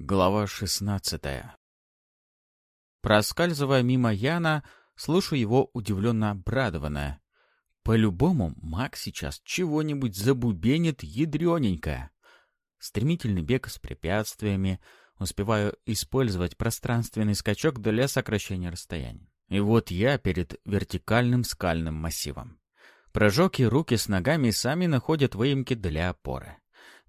Глава шестнадцатая Проскальзывая мимо Яна, слушаю его удивленно обрадованное. По-любому маг сейчас чего-нибудь забубенит ядрененько. Стремительный бег с препятствиями, успеваю использовать пространственный скачок для сокращения расстояния. И вот я перед вертикальным скальным массивом. Прожоги руки с ногами сами находят выемки для опоры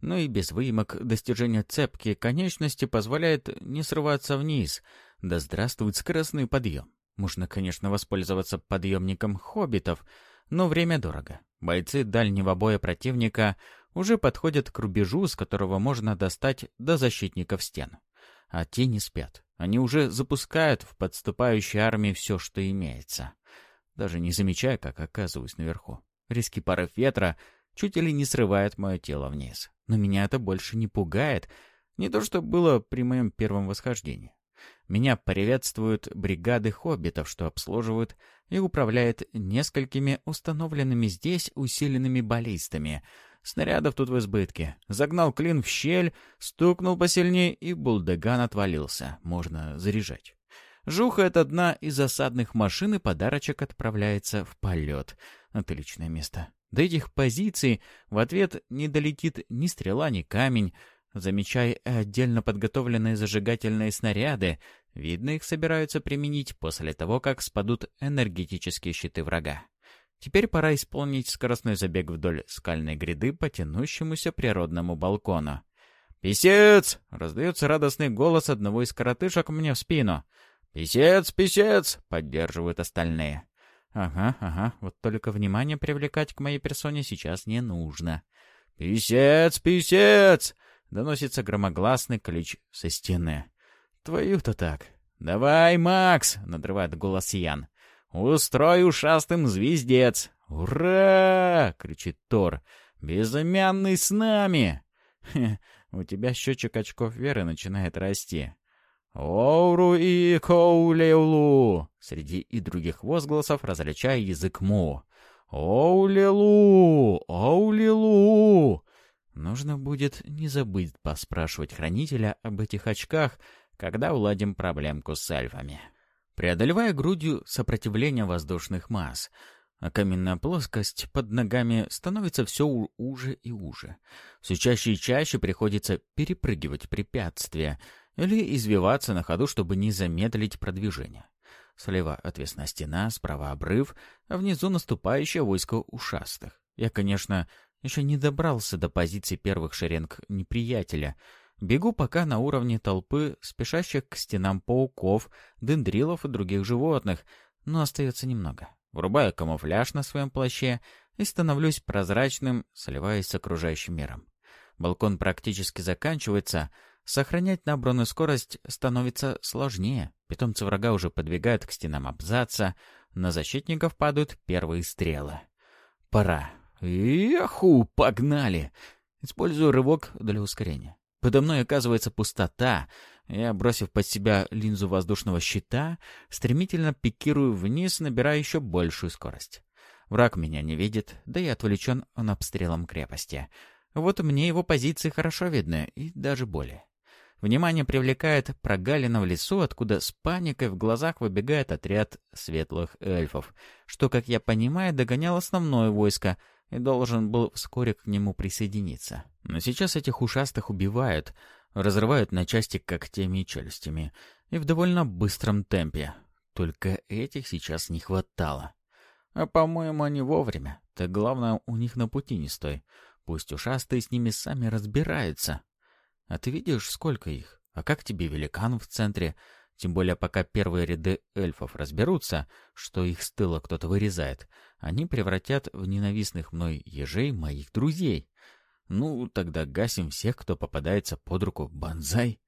но и без выемок достижение цепки конечности позволяет не срываться вниз. Да здравствует скоростной подъем. Можно, конечно, воспользоваться подъемником хоббитов, но время дорого. Бойцы дальнего боя противника уже подходят к рубежу, с которого можно достать до защитников стен. А те не спят. Они уже запускают в подступающей армии все, что имеется. Даже не замечая, как оказываюсь наверху. Риски порыв ветра чуть ли не срывает мое тело вниз. Но меня это больше не пугает. Не то, что было при моем первом восхождении. Меня приветствуют бригады хоббитов, что обслуживают и управляют несколькими установленными здесь усиленными баллистами. Снарядов тут в избытке. Загнал клин в щель, стукнул посильнее, и булдеган отвалился. Можно заряжать. Жухает одна из осадных машин, и подарочек отправляется в полет. Отличное место. До этих позиций в ответ не долетит ни стрела, ни камень. Замечая отдельно подготовленные зажигательные снаряды, видно, их собираются применить после того, как спадут энергетические щиты врага. Теперь пора исполнить скоростной забег вдоль скальной гряды по тянущемуся природному балкону. «Писец!» — раздается радостный голос одного из коротышек мне в спину. «Писец, писец!» — поддерживают остальные. Ага, ага, вот только внимание привлекать к моей персоне сейчас не нужно. «Писец, писец!» — доносится громогласный клич со стены. «Твою-то так!» «Давай, Макс!» — надрывает голос Ян. «Устрой ушастым звездец!» «Ура!» — кричит Тор. «Безымянный с нами!» «У тебя счетчик очков веры начинает расти. «Оуру и Коулеулу!» Среди и других возгласов различая язык Му. «Оулелу! Оулелу!» Нужно будет не забыть поспрашивать хранителя об этих очках, когда уладим проблемку с эльфами. Преодолевая грудью сопротивление воздушных масс, а каменная плоскость под ногами становится все уже и уже. Все чаще и чаще приходится перепрыгивать препятствия — или извиваться на ходу, чтобы не замедлить продвижение. Слева отвесная стена, справа обрыв, а внизу наступающее войско ушастых. Я, конечно, еще не добрался до позиции первых шеренг неприятеля. Бегу пока на уровне толпы, спешащих к стенам пауков, дендрилов и других животных, но остается немного. Врубаю камуфляж на своем плаще и становлюсь прозрачным, сливаясь с окружающим миром. Балкон практически заканчивается, Сохранять набранную скорость становится сложнее. Питомцы врага уже подвигают к стенам абзаца. На защитников падают первые стрелы. Пора. Яху, погнали! Использую рывок для ускорения. Подо мной оказывается пустота. Я, бросив под себя линзу воздушного щита, стремительно пикирую вниз, набирая еще большую скорость. Враг меня не видит, да и отвлечен он обстрелом крепости. Вот мне его позиции хорошо видны, и даже более. Внимание привлекает прогалина в лесу, откуда с паникой в глазах выбегает отряд светлых эльфов, что, как я понимаю, догонял основное войско и должен был вскоре к нему присоединиться. Но сейчас этих ушастых убивают, разрывают на части когтями и челюстями, и в довольно быстром темпе. Только этих сейчас не хватало. А, по-моему, они вовремя. Так главное, у них на пути не стой. Пусть ушастые с ними сами разбираются. А ты видишь, сколько их? А как тебе великан в центре? Тем более, пока первые ряды эльфов разберутся, что их с тыла кто-то вырезает, они превратят в ненавистных мной ежей моих друзей. Ну, тогда гасим всех, кто попадается под руку банзай.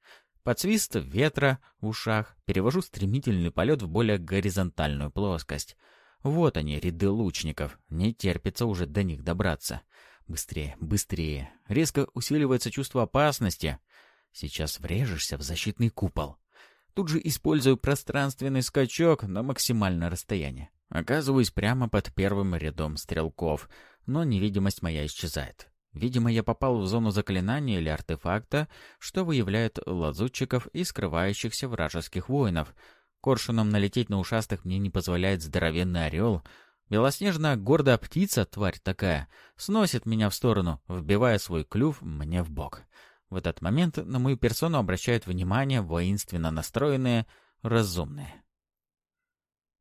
Под свист ветра в ушах перевожу стремительный полет в более горизонтальную плоскость. Вот они, ряды лучников. Не терпится уже до них добраться. Быстрее, быстрее. Резко усиливается чувство опасности. Сейчас врежешься в защитный купол. Тут же использую пространственный скачок на максимальное расстояние. Оказываюсь прямо под первым рядом стрелков, но невидимость моя исчезает. Видимо, я попал в зону заклинания или артефакта, что выявляет лазутчиков и скрывающихся вражеских воинов. Коршуном налететь на ушастых мне не позволяет здоровенный орел. Белоснежная гордая птица, тварь такая, сносит меня в сторону, вбивая свой клюв мне в бок. В этот момент на мою персону обращают внимание воинственно настроенные, разумные.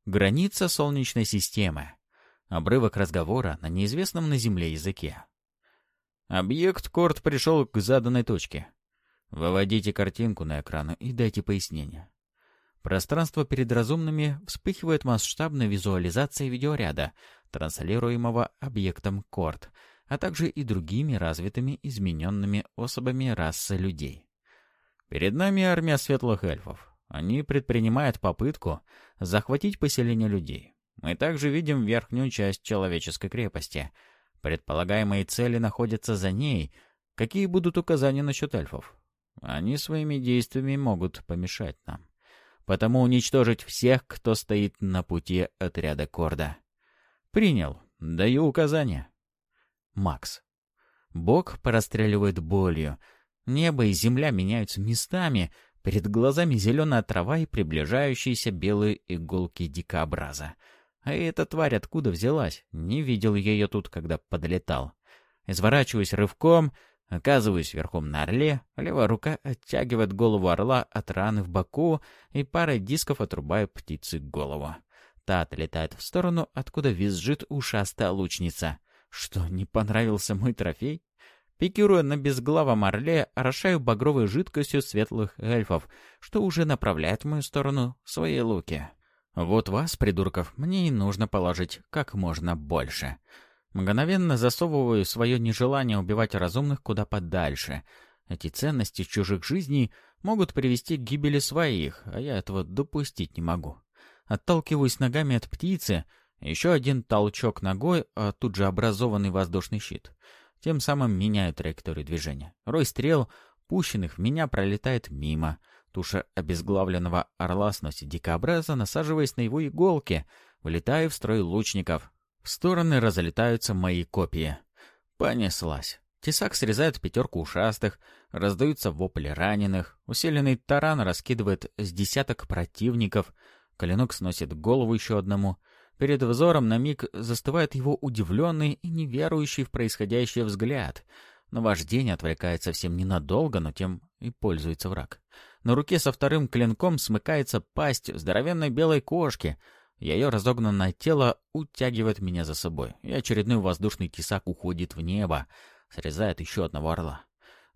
Граница Солнечной системы. Обрывок разговора на неизвестном на Земле языке. Объект Корт пришел к заданной точке. Выводите картинку на экран и дайте пояснение. Пространство перед разумными вспыхивает масштабной визуализацией видеоряда, транслируемого объектом Корт, а также и другими развитыми измененными особами расы людей. Перед нами армия светлых эльфов. Они предпринимают попытку захватить поселение людей. Мы также видим верхнюю часть человеческой крепости — Предполагаемые цели находятся за ней. Какие будут указания насчет эльфов? Они своими действиями могут помешать нам. Потому уничтожить всех, кто стоит на пути отряда Корда. Принял. Даю указания. Макс. Бог простреливает болью. Небо и земля меняются местами. Перед глазами зеленая трава и приближающиеся белые иголки дикообраза. А эта тварь откуда взялась? Не видел ее тут, когда подлетал. Изворачиваюсь рывком, оказываюсь верхом на орле, левая рука оттягивает голову орла от раны в боку и парой дисков отрубаю птице голову. Та отлетает в сторону, откуда визжит ушастая лучница. Что, не понравился мой трофей? Пикируя на безглавом орле, орошаю багровой жидкостью светлых эльфов, что уже направляет в мою сторону свои луки. Вот вас, придурков, мне и нужно положить как можно больше. Мгновенно засовываю свое нежелание убивать разумных куда подальше. Эти ценности чужих жизней могут привести к гибели своих, а я этого допустить не могу. Отталкиваюсь ногами от птицы, еще один толчок ногой, а тут же образованный воздушный щит. Тем самым меняю траекторию движения. Рой стрел, пущенных в меня, пролетает мимо — Туша обезглавленного орла сносит дикообраза, насаживаясь на его иголки. Вылетаю в строй лучников. В стороны разлетаются мои копии. Понеслась. Тесак срезает пятерку ушастых, раздаются вопли раненых, усиленный таран раскидывает с десяток противников, коленок сносит голову еще одному. Перед взором на миг застывает его удивленный и неверующий в происходящее взгляд. Наваждение отвлекает совсем ненадолго, но тем и пользуется враг. На руке со вторым клинком смыкается пасть здоровенной белой кошки. Ее разогнанное тело утягивает меня за собой, и очередной воздушный тесак уходит в небо, срезает еще одного орла.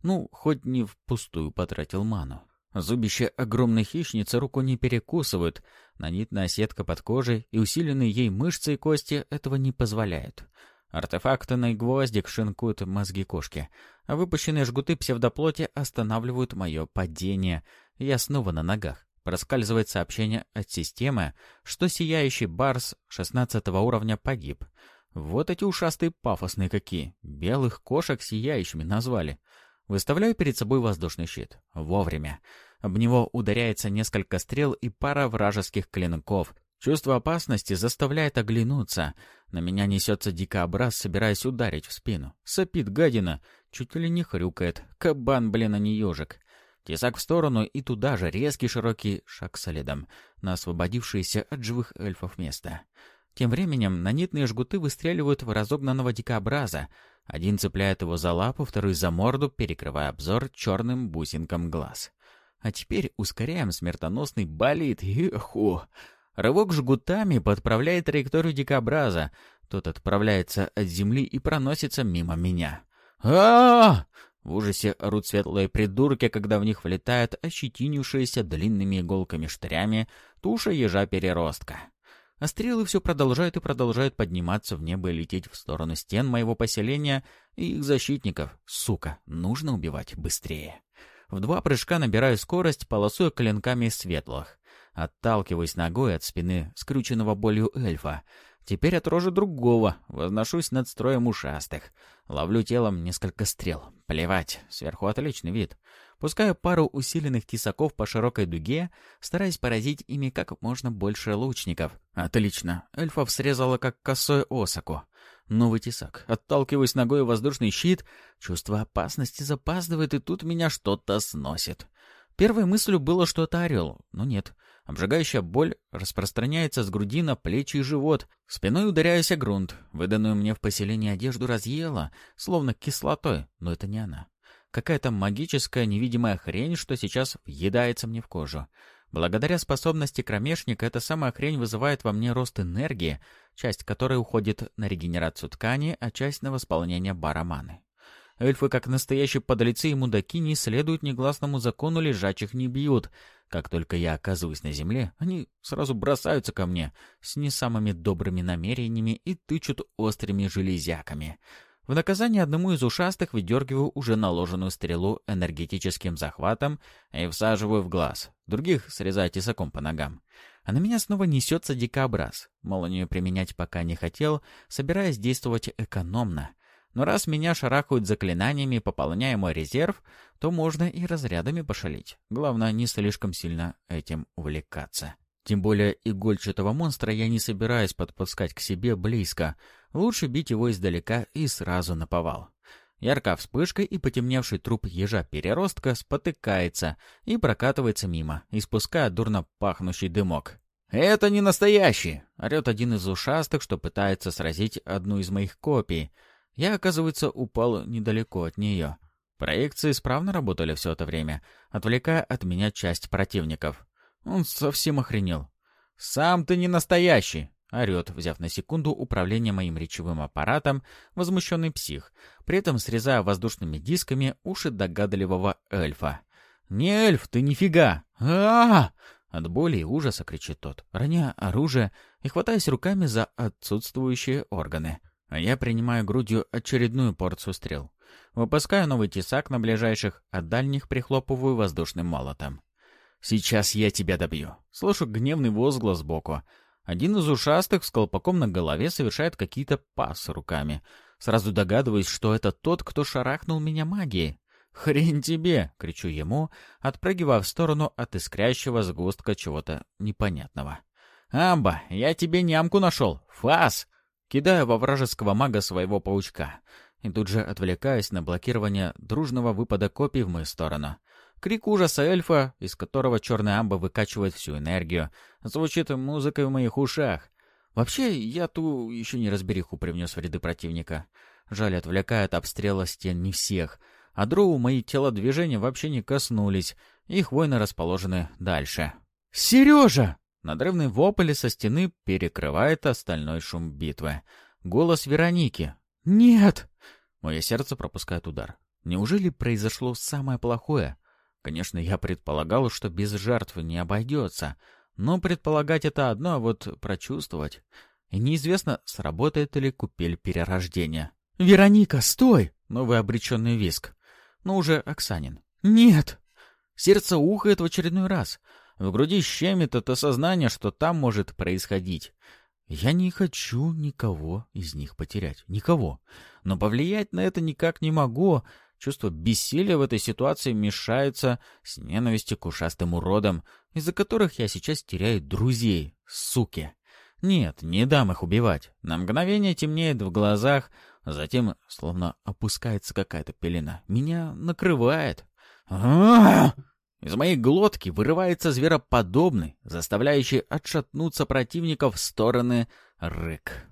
Ну, хоть не впустую потратил ману. Зубище огромной хищницы руку не перекусывают, нанитная сетка под кожей и усиленные ей мышцы и кости этого не позволяют. Артефактный гвоздик шинкует мозги кошки, а выпущенные жгуты псевдоплоти останавливают мое падение. Я снова на ногах. Проскальзывает сообщение от системы, что сияющий Барс 16 уровня погиб. Вот эти ушастые пафосные какие. Белых кошек сияющими назвали. Выставляю перед собой воздушный щит. Вовремя. Об него ударяется несколько стрел и пара вражеских клинков, Чувство опасности заставляет оглянуться. На меня несется дикообраз, собираясь ударить в спину. Сопит гадина, чуть ли не хрюкает. Кабан, блин, а не ежик. Тесак в сторону и туда же резкий широкий шаг следом, на освободившееся от живых эльфов место. Тем временем нанитные жгуты выстреливают в разогнанного дикообраза. Один цепляет его за лапу, второй за морду, перекрывая обзор черным бусинком глаз. А теперь ускоряем смертоносный болид. Иху! Рывок жгутами подправляет траекторию дикобраза. Тот отправляется от земли и проносится мимо меня. а В ужасе орут светлые придурки, когда в них влетает ощетинившаяся длинными иголками-штырями туша ежа-переростка. А стрелы все продолжают и продолжают подниматься в небо и лететь в сторону стен моего поселения и их защитников. Сука, нужно убивать быстрее. В два прыжка набираю скорость, полосуя клинками светлых. Отталкиваюсь ногой от спины скрученного болью эльфа. Теперь от рожи другого. Возношусь над строем ушастых. Ловлю телом несколько стрел. Плевать, сверху отличный вид. Пускаю пару усиленных тесаков по широкой дуге, стараясь поразить ими как можно больше лучников. Отлично. Эльфов срезала как косой осоку. Новый тесак. Отталкиваясь ногой воздушный щит, чувство опасности запаздывает, и тут меня что-то сносит. Первой мыслью было, что это орел, но нет. Обжигающая боль распространяется с груди на плечи и живот. Спиной ударяясь о грунт. Выданную мне в поселении одежду разъела, словно кислотой, но это не она. Какая-то магическая невидимая хрень, что сейчас въедается мне в кожу. Благодаря способности кромешника эта самая хрень вызывает во мне рост энергии, часть которой уходит на регенерацию ткани, а часть на восполнение бараманы. Эльфы, как настоящие подлецы и мудаки, не следуют негласному закону лежачих не бьют. Как только я оказываюсь на земле, они сразу бросаются ко мне с не самыми добрыми намерениями и тычут острыми железяками. В наказание одному из ушастых выдергиваю уже наложенную стрелу энергетическим захватом и всаживаю в глаз. Других срезаю тесаком по ногам. А на меня снова несется дикобраз. Молнию применять пока не хотел, собираясь действовать экономно. Но раз меня шарахают заклинаниями, пополняя мой резерв, то можно и разрядами пошалить. Главное, не слишком сильно этим увлекаться. Тем более игольчатого монстра я не собираюсь подпускать к себе близко. Лучше бить его издалека и сразу наповал. Яркая вспышка и потемневший труп ежа-переростка спотыкается и прокатывается мимо, испуская дурно пахнущий дымок. «Это не настоящий!» — орет один из ушастых, что пытается сразить одну из моих копий. Я, оказывается, упал недалеко от нее. Проекции исправно работали все это время, отвлекая от меня часть противников. Он совсем охренел. «Сам ты не настоящий!» — орет, взяв на секунду управление моим речевым аппаратом, возмущенный псих, при этом срезая воздушными дисками уши догадливого эльфа. «Не эльф, ты нифига! а, -а, -а От боли и ужаса кричит тот, роняя оружие и хватаясь руками за отсутствующие органы. А я принимаю грудью очередную порцию стрел. Выпускаю новый тесак на ближайших, а дальних прихлопываю воздушным молотом. «Сейчас я тебя добью!» Слышу гневный возглас сбоку. Один из ушастых с колпаком на голове совершает какие-то пасы руками. Сразу догадываюсь, что это тот, кто шарахнул меня магией. «Хрень тебе!» — кричу ему, отпрыгивая в сторону от искрящего сгустка чего-то непонятного. «Амба, я тебе нямку нашел! Фас!» Кидаю во вражеского мага своего паучка. И тут же отвлекаюсь на блокирование дружного выпада копий в мою сторону. Крик ужаса эльфа, из которого черная амба выкачивает всю энергию, звучит музыкой в моих ушах. Вообще, я ту еще не разбериху привнес в ряды противника. Жаль, отвлекает обстрела стен не всех. А дроу мои телодвижения вообще не коснулись. Их войны расположены дальше. «Сережа!» Надрывный вопль со стены перекрывает остальной шум битвы. Голос Вероники. «Нет!» Мое сердце пропускает удар. Неужели произошло самое плохое? Конечно, я предполагал, что без жертв не обойдется, но предполагать это одно, а вот прочувствовать... И неизвестно, сработает ли купель перерождения. «Вероника, стой!» — новый обреченный виск. Но уже Оксанин. «Нет!» Сердце ухает в очередной раз. В груди щемит это сознание, что там может происходить. Я не хочу никого из них потерять. Никого. Но повлиять на это никак не могу, Чувство бессилия в этой ситуации мешается с ненавистью к ушастым уродам, из-за которых я сейчас теряю друзей, суки. Нет, не дам их убивать. На мгновение темнеет в глазах, затем словно опускается какая-то пелена. Меня накрывает. Из моей глотки вырывается звероподобный, заставляющий отшатнуться противников в стороны рык.